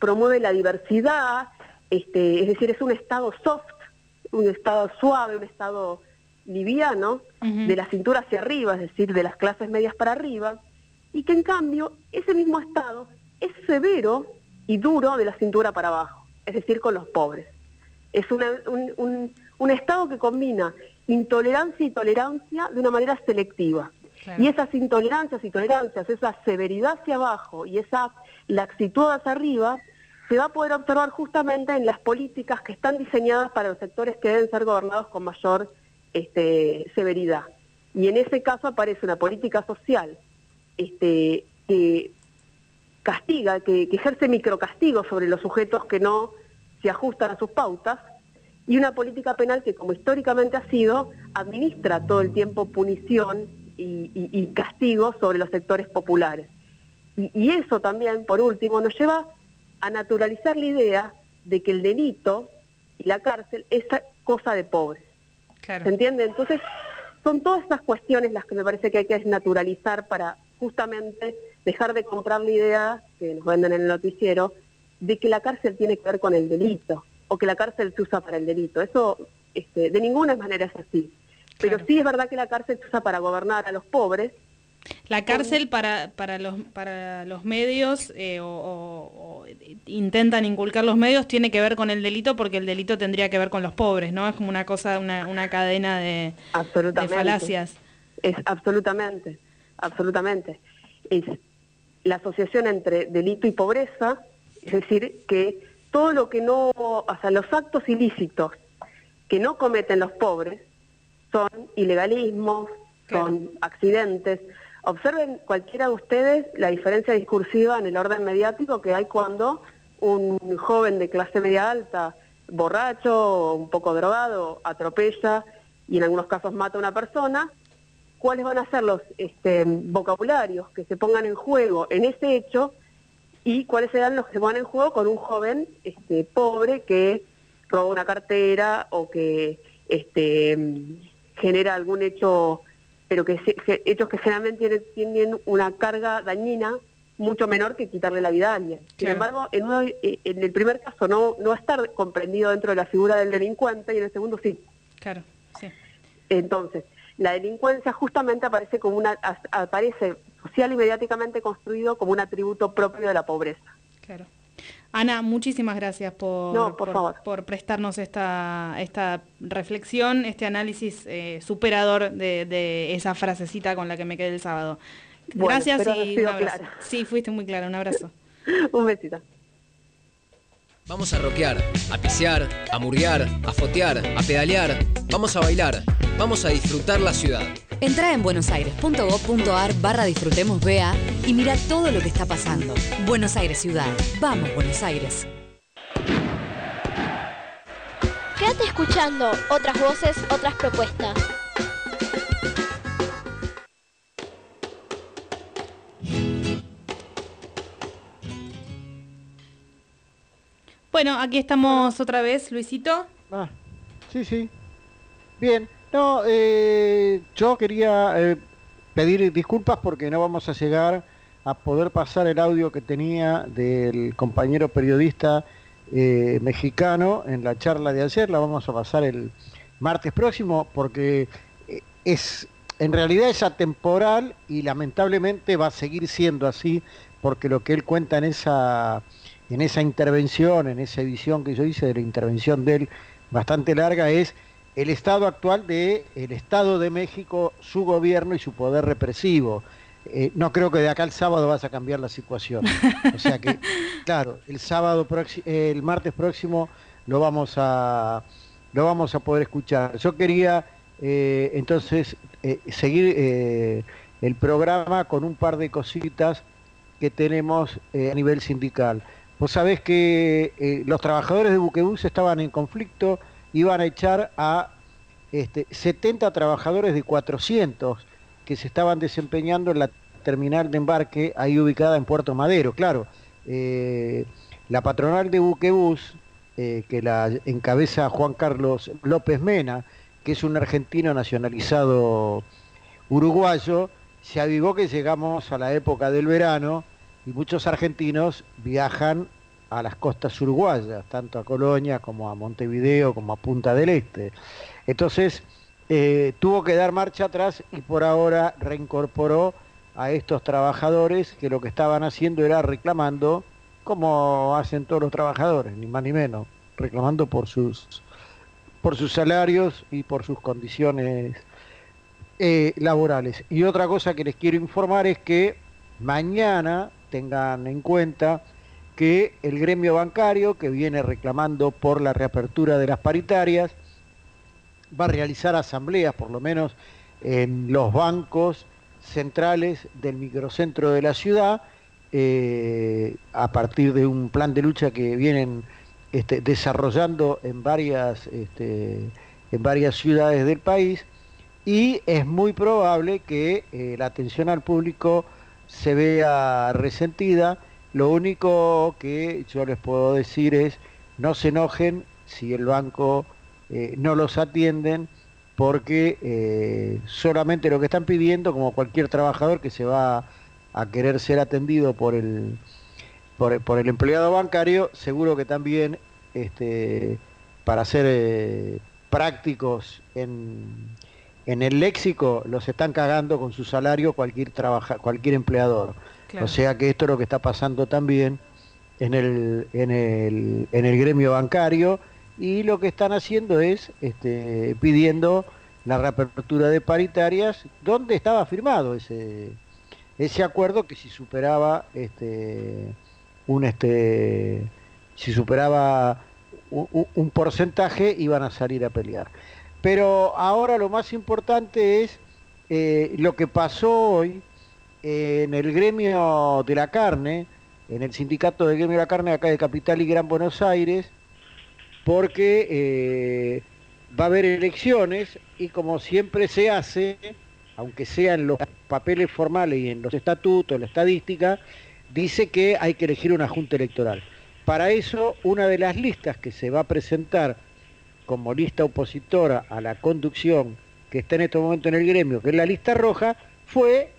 promueve la diversidad, este, es decir, es un Estado soft, un Estado suave, un Estado liviano, de la cintura hacia arriba, es decir, de las clases medias para arriba, y que en cambio ese mismo Estado es severo y duro de la cintura para abajo, es decir, con los pobres. Es un, Estado que combina intolerancia y tolerancia de una manera selectiva. Y esas intolerancias y tolerancias, esa severidad hacia abajo y esa laxitud hacia arriba, se va a poder observar justamente en las políticas que están diseñadas para los sectores que deben ser gobernados con mayor este, severidad. Y en ese caso aparece una política social este, que castiga, que, que ejerce microcastigo sobre los sujetos que no se ajustan a sus pautas, y una política penal que, como históricamente ha sido, administra todo el tiempo punición y, castigo sobre los sectores populares. Y, y, eso también, por último, nos lleva a naturalizar la idea de que el delito y la cárcel es cosa de pobres. ¿Se entiende? Entonces, son todas estas cuestiones las que me parece que hay que naturalizar para justamente dejar de comprar la idea que nos venden en el noticiero de que la cárcel tiene que ver con el delito o que la cárcel se usa para el delito. Eso este, de ninguna manera es así. Pero sí es verdad que la cárcel se usa para gobernar a los pobres la cárcel para, para, los, para los medios eh, o, intentan inculcar los medios tiene que ver con el delito porque el delito tendría que ver con los pobres, ¿no? Es como una cosa, una, una cadena de, de falacias. Es absolutamente, absolutamente. Es la asociación entre delito y pobreza, es decir, que todo lo que no, o sea, los actos ilícitos que no cometen los pobres son ilegalismos, son accidentes, Observen cualquiera de ustedes la diferencia discursiva en el orden mediático que hay cuando un joven de clase media alta, borracho, un poco drogado, atropella y en algunos casos mata a una persona, cuáles van a ser los este, vocabularios que se pongan en juego en ese hecho y cuáles serán los que se pongan en juego con un joven este, pobre que roba una cartera o que este, genera algún hecho pero que, hechos que generalmente tienen, una carga dañina mucho menor que quitarle la vida a alguien. Sin embargo, en, eh, en, el primer caso no, no va a estar comprendido dentro de la figura del delincuente y en el segundo sí. Claro, sí. Entonces, la delincuencia justamente aparece como una aparece social y mediáticamente construido como un atributo propio de la pobreza. Claro. Ana, muchísimas gracias por, por, prestarnos esta, esta reflexión, este análisis eh, superador de, esa frasecita con la que me quedé el sábado. gracias y un abrazo. Sí, fuiste muy clara, un abrazo. un besito. Vamos a rockear, a pisear, a murguear, a fotear, a pedalear. Vamos a bailar, vamos a disfrutar la ciudad. Entra en buenosaires.gov.ar barra disfrutemos BA y mira todo lo que está pasando. Buenos Aires Ciudad. Vamos, Buenos Aires. Quédate escuchando otras voces, otras propuestas. Bueno, aquí estamos otra vez, Luisito. Ah, sí, sí. Bien. No, eh, yo quería eh, pedir disculpas porque no vamos a llegar a poder pasar el audio que tenía del compañero periodista eh, mexicano en la charla de ayer. La vamos a pasar el martes próximo porque es en realidad es atemporal y lamentablemente va a seguir siendo así porque lo que él cuenta en esa, en esa intervención, en esa edición que yo hice de la intervención de él bastante larga, es el estado actual de el Estado de México, su gobierno y su poder represivo. Eh, no creo que de acá al sábado vas a cambiar la situación. O sea que, claro, el sábado el martes próximo lo vamos a lo vamos a poder escuchar. Yo quería eh, entonces eh, seguir el programa con un par de cositas que tenemos a nivel sindical. Vos sabés que los trabajadores de Buquebus estaban en conflicto, iban a echar a este, 70 trabajadores de 400 que se estaban desempeñando en la terminal de embarque ahí ubicada en Puerto Madero. Claro, eh, la patronal de Buquebus, eh, que la encabeza Juan Carlos López Mena, que es un argentino nacionalizado uruguayo, se avivó que llegamos a la época del verano y muchos argentinos viajan a las costas uruguayas, tanto a Colonia como a Montevideo, como a Punta del Este. Entonces, eh, tuvo que dar marcha atrás y por ahora reincorporó a estos trabajadores que lo que estaban haciendo era reclamando, como hacen todos los trabajadores, ni más ni menos, reclamando por sus, por sus salarios y por sus condiciones eh, laborales. Y otra cosa que les quiero informar es que mañana tengan en cuenta que el gremio bancario, que viene reclamando por la reapertura de las paritarias, va a realizar asambleas, por lo menos en los bancos centrales del microcentro de la ciudad, eh, a partir de un plan de lucha que vienen este, desarrollando en varias, este, en varias ciudades del país, y es muy probable que eh, la atención al público se vea resentida. Lo único que yo les puedo decir es no se enojen si el banco eh, no los atienden porque eh, solamente lo que están pidiendo, como cualquier trabajador que se va a querer ser atendido por el, por, el empleado bancario, seguro que también este, para ser eh, prácticos en, en, el léxico los están cagando con su salario cualquier, trabaja, cualquier empleador. O sea que esto es lo que está pasando también en el, en el, en el gremio bancario y lo que están haciendo es este, pidiendo la reapertura de paritarias, donde estaba firmado ese, ese acuerdo que si superaba este, un este, si superaba un, porcentaje iban a salir a pelear. Pero ahora lo más importante es eh, lo que pasó hoy en el gremio de la carne, en el sindicato de gremio de la carne acá de Capital y Gran Buenos Aires, porque eh, va a haber elecciones y como siempre se hace, aunque sea en los papeles formales y en los estatutos, en la estadística, dice que hay que elegir una junta electoral. Para eso, una de las listas que se va a presentar como lista opositora a la conducción que está en este momento en el gremio, que es la lista roja, fue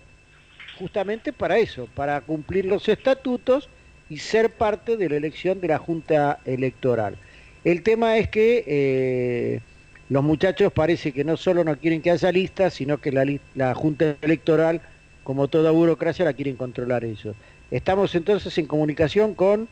justamente para eso, para cumplir los estatutos y ser parte de la elección de la Junta Electoral. El tema es que eh, los muchachos parece que no solo no quieren que haya listas, sino que la, Junta Electoral, como toda burocracia, la quieren controlar ellos. Estamos entonces en comunicación con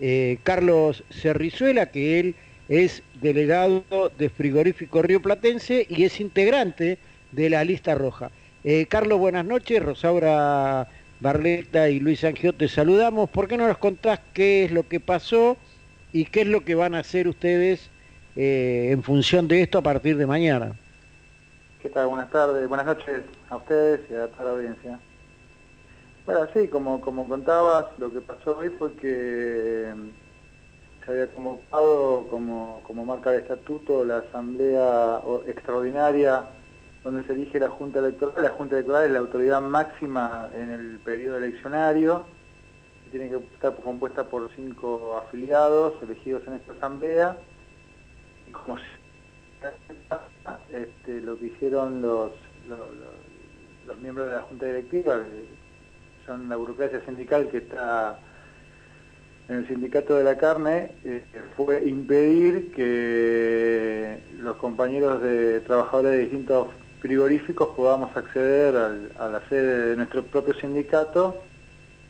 eh, Carlos Cerrizuela, que él es delegado de Frigorífico Río Platense y es integrante de la lista roja. Eh, Carlos, buenas noches. Rosaura Barleta y Luis Angio te saludamos. ¿Por qué no nos contás qué es lo que pasó? y qué es lo que van a hacer ustedes eh, en función de esto a partir de mañana. ¿Qué tal? Buenas tardes, buenas noches a ustedes y a toda la audiencia. Bueno, sí, como, como contabas, lo que pasó hoy fue que mm, se había convocado, como, como marca el estatuto, la asamblea extraordinaria donde se elige la Junta Electoral. La Junta Electoral es la autoridad máxima en el periodo eleccionario tiene que estar compuesta por cinco afiliados elegidos en esta asamblea. Y como este, lo que hicieron los, los, miembros de la Junta Directiva, son la burocracia sindical que está en el sindicato de la carne, este, fue impedir que los compañeros de trabajadores de distintos frigoríficos podamos acceder a la sede de nuestro propio sindicato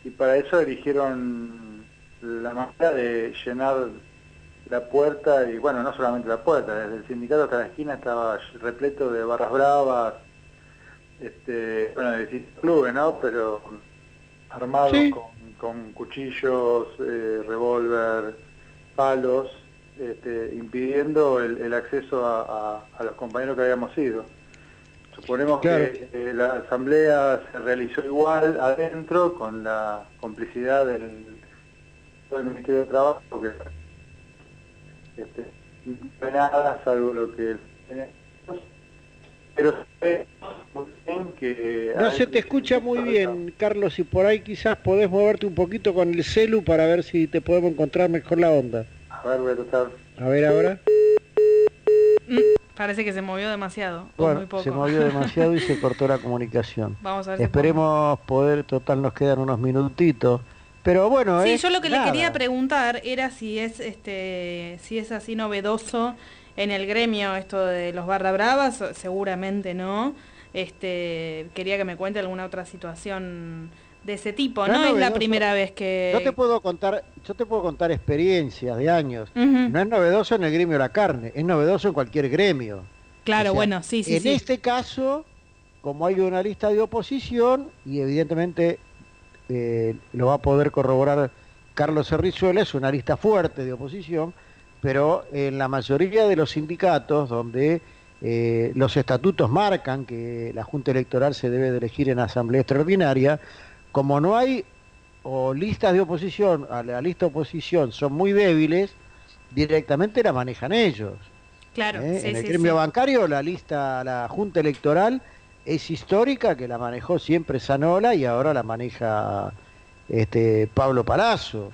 y para eso eligieron la manera de llenar la puerta y bueno, no solamente la puerta, desde el sindicato hasta la esquina estaba repleto de barras bravas, este, bueno, de clubes, ¿no? Pero armados con, cuchillos, eh, revólver, palos, este, impidiendo el, acceso a, los compañeros que habíamos ido. Suponemos que eh, la asamblea se realizó igual adentro con la complicidad del, del Ministerio de Trabajo, que este, no nada salvo lo que... Pero que... No se te escucha muy bien, Carlos, y por ahí quizás podés moverte un poquito con el celu para ver si te podemos encontrar mejor la onda. A ver, voy a tratar. A ver ahora. Mm, parece que se movió demasiado. Bueno, se movió demasiado y se cortó la comunicación. Vamos a ver Esperemos poder, total nos quedan unos minutitos. Pero bueno, sí, yo lo que le quería preguntar era si es este si es así novedoso en el gremio esto de los barra bravas, seguramente no. Este, quería que me cuente alguna otra situación de ese tipo, ¿no? es, la primera vez que Yo te puedo contar, yo te puedo contar experiencias de años. No es novedoso en el gremio de la carne, es novedoso en cualquier gremio. Claro, bueno, sí, sí. En este caso, como hay una lista de oposición y evidentemente eh, lo va a poder corroborar Carlos Cerrizuela, es una lista fuerte de oposición, pero en la mayoría de los sindicatos donde eh, los estatutos marcan que la Junta Electoral se debe de elegir en asamblea extraordinaria, como no hay o listas de oposición, a la lista de oposición son muy débiles, directamente la manejan ellos. Claro, ¿Eh? en el gremio bancario la lista, la Junta Electoral es histórica, que la manejó siempre Sanola y ahora la maneja este, Pablo Palazzo.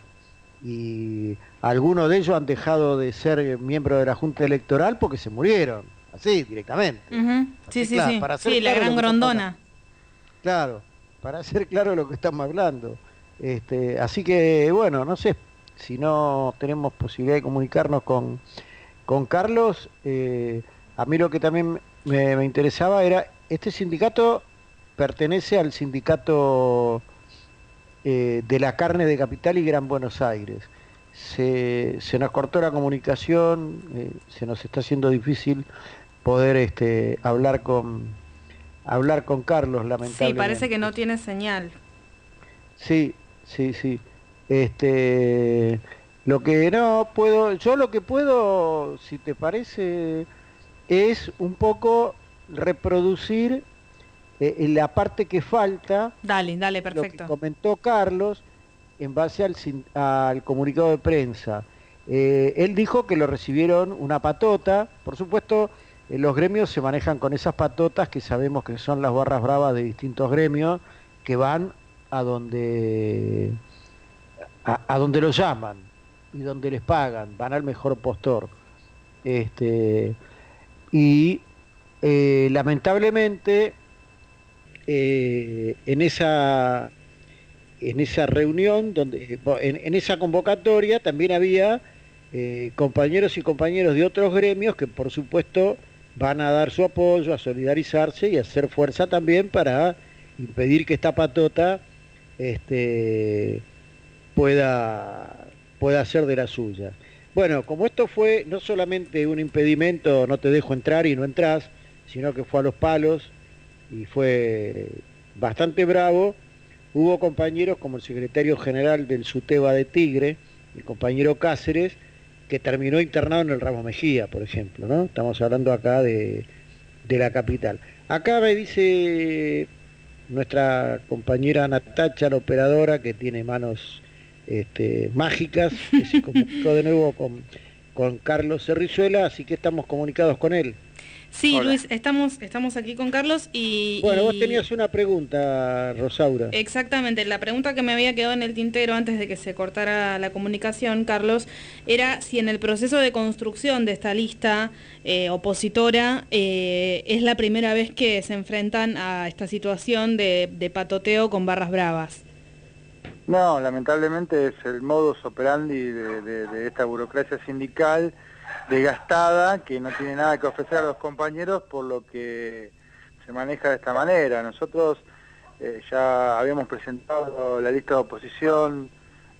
Y algunos de ellos han dejado de ser miembros de la Junta Electoral porque se murieron, así, directamente. Sí, sí, sí. sí, la gran grondona. Claro, para hacer claro lo que estamos hablando. Este, así que, bueno, no sé si no tenemos posibilidad de comunicarnos con, con Carlos. Eh, a mí lo que también me, interesaba era, este sindicato pertenece al sindicato eh, de la carne de Capital y Gran Buenos Aires. Se, nos cortó la comunicación, eh, se nos está haciendo difícil poder este, hablar con hablar con Carlos, lamentablemente. Sí, parece que no tiene señal. Sí, sí, sí. Este, lo que no puedo, yo lo que puedo, si te parece, es un poco reproducir eh, la parte que falta. Dale, dale, perfecto. Lo que comentó Carlos en base al, al comunicado de prensa. Eh, él dijo que lo recibieron una patota, por supuesto, los gremios se manejan con esas patotas que sabemos que son las barras bravas de distintos gremios que van a donde a, donde los llaman y donde les pagan, van al mejor postor. Este, y eh, lamentablemente eh, en esa en esa reunión donde en, esa convocatoria también había compañeros y compañeros de otros gremios que por supuesto van a dar su apoyo, a solidarizarse y a hacer fuerza también para impedir que esta patota este, pueda, pueda ser de la suya. Bueno, como esto fue no solamente un impedimento, no te dejo entrar y no entras, sino que fue a los palos y fue bastante bravo, hubo compañeros como el secretario general del SUTEBA de Tigre, el compañero Cáceres, que terminó internado en el Ramos Mejía, por ejemplo, ¿no? Estamos hablando acá de, la capital. Acá me dice nuestra compañera Natacha, la operadora, que tiene manos este, mágicas, que se comunicó de nuevo con, con Carlos Cerrizuela, así que estamos comunicados con él. Sí, Luis, estamos, estamos aquí con Carlos y... Bueno, vos tenías una pregunta, Rosaura. Exactamente, la pregunta que me había quedado en el tintero antes de que se cortara la comunicación, Carlos, era si en el proceso de construcción de esta lista eh, opositora eh, es la primera vez que se enfrentan a esta situación de, patoteo con barras bravas. No, lamentablemente es el modus operandi de esta burocracia sindical desgastada, que no tiene nada que ofrecer a los compañeros, por lo que se maneja de esta manera. Nosotros eh, ya habíamos presentado la lista de oposición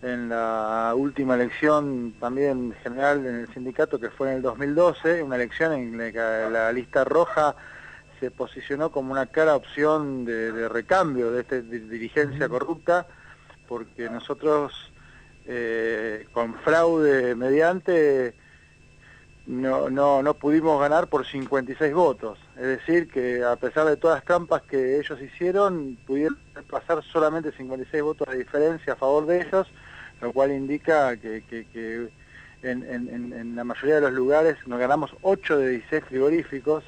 en la última elección también general en el sindicato que fue en el 2012, una elección en la que la lista roja se posicionó como una clara opción de, recambio de esta dirigencia corrupta, porque nosotros eh, con fraude mediante no, no, no pudimos ganar por 56 votos. Es decir, que a pesar de todas las trampas que ellos hicieron, pudieron pasar solamente 56 votos de diferencia a favor de ellos, lo cual indica que, en, la mayoría de los lugares nos ganamos 8 de 16 frigoríficos.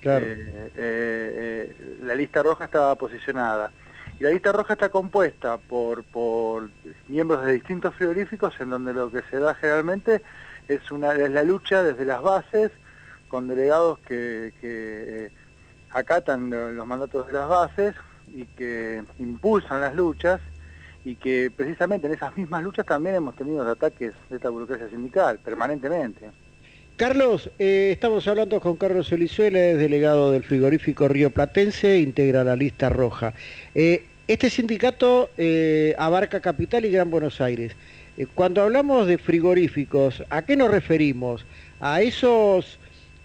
Eh, eh, eh, la lista roja estaba posicionada. Y la lista roja está compuesta por, por miembros de distintos frigoríficos en donde lo que se da generalmente es, una, es la lucha desde las bases con delegados que, acatan los mandatos de las bases y que impulsan las luchas y que precisamente en esas mismas luchas también hemos tenido ataques de esta burocracia sindical permanentemente. Carlos, eh, estamos hablando con Carlos Elizuela, es delegado del frigorífico Río Platense, integra la lista roja. Eh, este sindicato eh, abarca Capital y Gran Buenos Aires. Cuando hablamos de frigoríficos, ¿a qué nos referimos? ¿A esos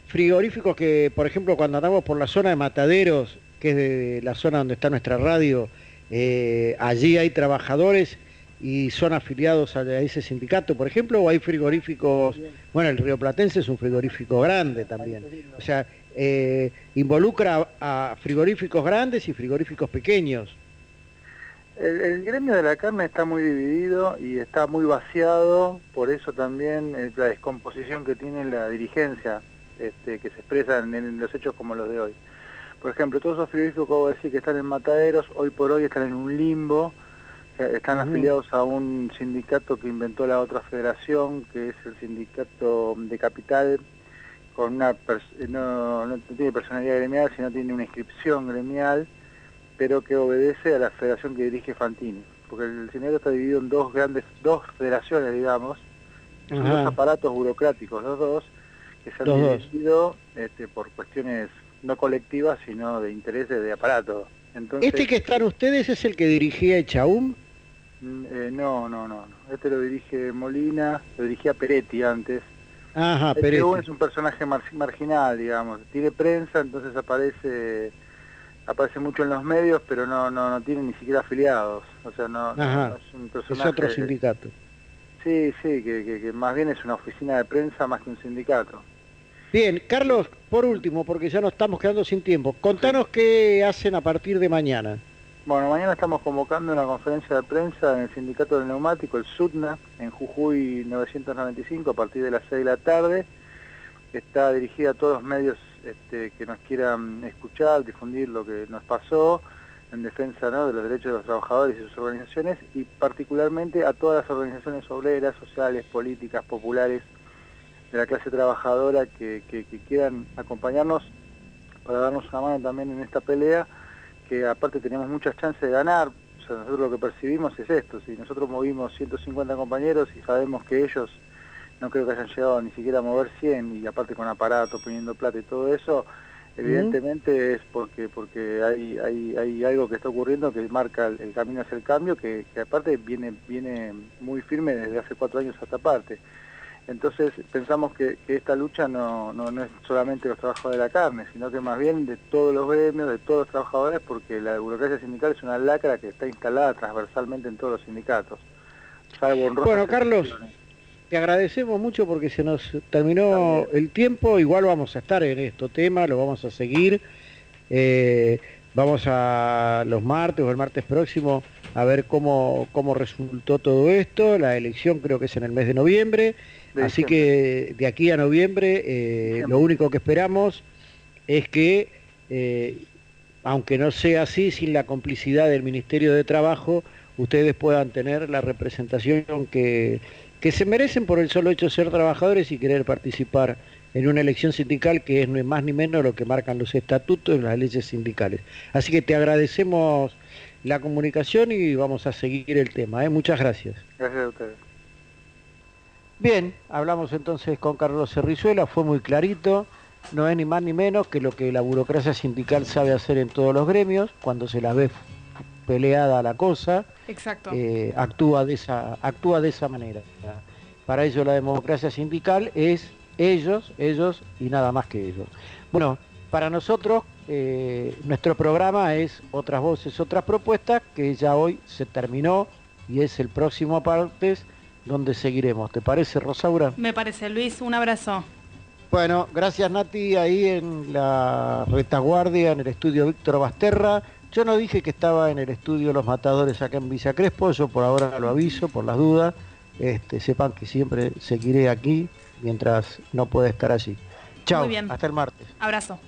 frigoríficos que, por ejemplo, cuando andamos por la zona de Mataderos, que es de la zona donde está nuestra radio, eh, allí hay trabajadores y son afiliados a ese sindicato, por ejemplo, o hay frigoríficos, bueno, el Río Platense es un frigorífico grande también, o sea, eh, involucra a frigoríficos grandes y frigoríficos pequeños. El, gremio de la carne está muy dividido y está muy vaciado, por eso también eh, la descomposición que tiene la dirigencia, este, que se expresa en los hechos como los de hoy. Por ejemplo, todos esos frigoríficos que decir que están en mataderos, hoy por hoy están en un limbo, están afiliados a un sindicato que inventó la otra federación, que es el sindicato de capital, con una no, no tiene personalidad gremial, sino tiene una inscripción gremial, pero que obedece a la federación que dirige Fantini. Porque el sindicato está dividido en dos grandes, dos federaciones, digamos, son dos aparatos burocráticos, los dos, que se han dividido este, por cuestiones no colectiva, sino de intereses de aparato. ¿Este que están ustedes es el que dirigía Echaum? Mm, eh, no, no, no, Este lo dirige Molina, lo dirigía Peretti antes. Ajá, Peretti. es un personaje marginal, digamos. Tiene prensa, entonces aparece aparece mucho en los medios, pero no no, no tiene ni siquiera afiliados. O sea, no, es un personaje... Es otro sindicato. Sí, sí, que, que más bien es una oficina de prensa más que un sindicato. Bien, Carlos, por último, porque ya nos estamos quedando sin tiempo, contanos qué hacen a partir de mañana. Bueno, mañana estamos convocando una conferencia de prensa en el Sindicato del Neumático, el SUTNA, en Jujuy 995, a partir de las 6 de la tarde. Está dirigida a todos los medios este, que nos quieran escuchar, difundir lo que nos pasó en defensa de los derechos de los trabajadores y sus organizaciones, y particularmente a todas las organizaciones obreras, sociales, políticas, populares, de la clase trabajadora que, quieran acompañarnos para darnos una mano también en esta pelea, que aparte tenemos muchas chances de ganar, o sea, nosotros lo que percibimos es esto, si nosotros movimos 150 compañeros y sabemos que ellos no creo que hayan llegado ni siquiera a mover 100 y aparte con aparato, poniendo plata y todo eso, evidentemente es porque porque hay, hay, hay algo que está ocurriendo que marca el, camino hacia el cambio, que, que aparte viene, viene muy firme desde hace cuatro años hasta parte. Entonces pensamos que, esta lucha no, no, es solamente los trabajadores de la carne, sino que más bien de todos los gremios, de todos los trabajadores, porque la burocracia sindical es una lacra que está instalada transversalmente en todos los sindicatos. bueno, Carlos, te agradecemos mucho porque se nos terminó el tiempo, igual vamos a estar en este tema, lo vamos a seguir. Eh, vamos a los martes o el martes próximo a ver cómo, cómo resultó todo esto. La elección creo que es en el mes de noviembre. Así que de aquí a noviembre eh, lo único que esperamos es que, eh, aunque no sea así, sin la complicidad del Ministerio de Trabajo, ustedes puedan tener la representación que, que se merecen por el solo hecho de ser trabajadores y querer participar en una elección sindical que es no es más ni menos lo que marcan los estatutos y las leyes sindicales. Así que te agradecemos la comunicación y vamos a seguir el tema. ¿eh? Muchas gracias. Gracias a ustedes. Bien, hablamos entonces con Carlos Cerrizuela, fue muy clarito, no es ni más ni menos que lo que la burocracia sindical sabe hacer en todos los gremios, cuando se la ve peleada la cosa, Exacto. eh, actúa, de esa, actúa de esa manera. Para ello la democracia sindical es ellos, ellos y nada más que ellos. Bueno, para nosotros eh, nuestro programa es Otras Voces, Otras Propuestas, que ya hoy se terminó y es el próximo partes donde seguiremos. ¿Te parece, Rosaura? Me parece, Luis, un abrazo. Bueno, gracias Nati, ahí en la retaguardia, en el estudio Víctor Basterra. Yo no dije que estaba en el estudio Los Matadores acá en Villa Crespo, yo por ahora lo aviso, por las dudas. Este, sepan que siempre seguiré aquí mientras no pueda estar allí. Chao, hasta el martes. Abrazo.